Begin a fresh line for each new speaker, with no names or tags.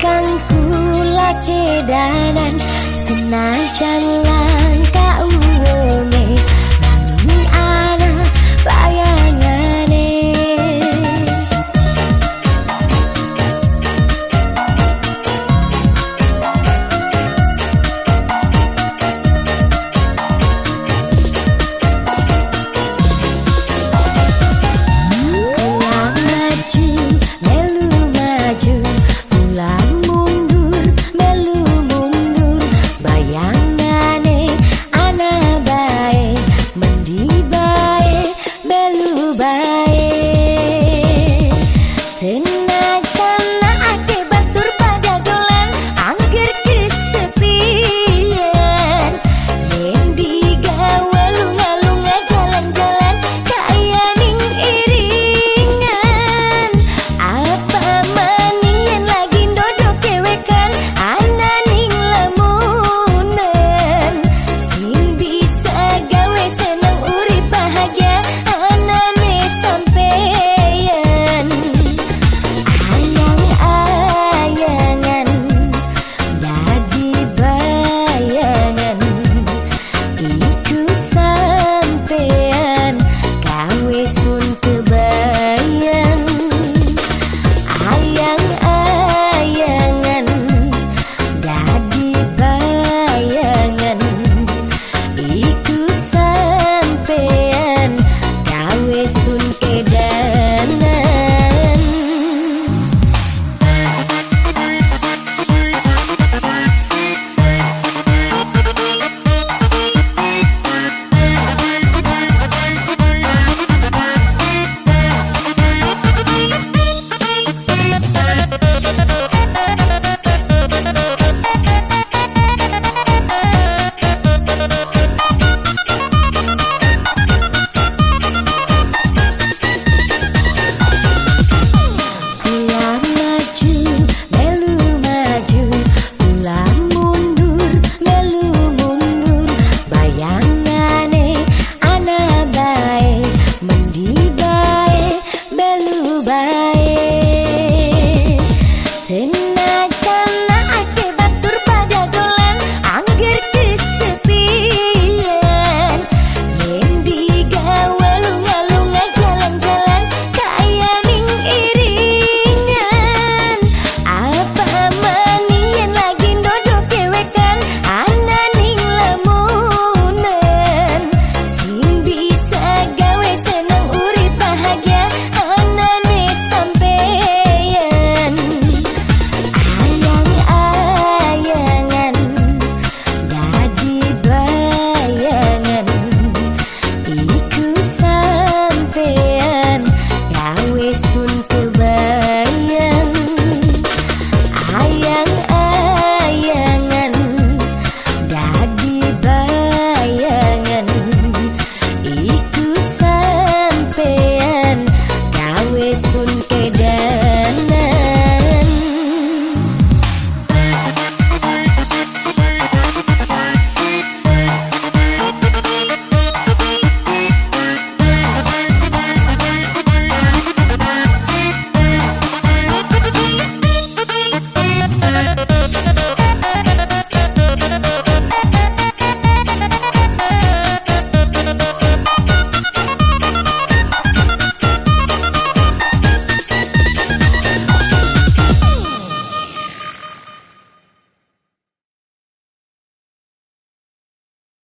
kan ku lakidanan senang janglah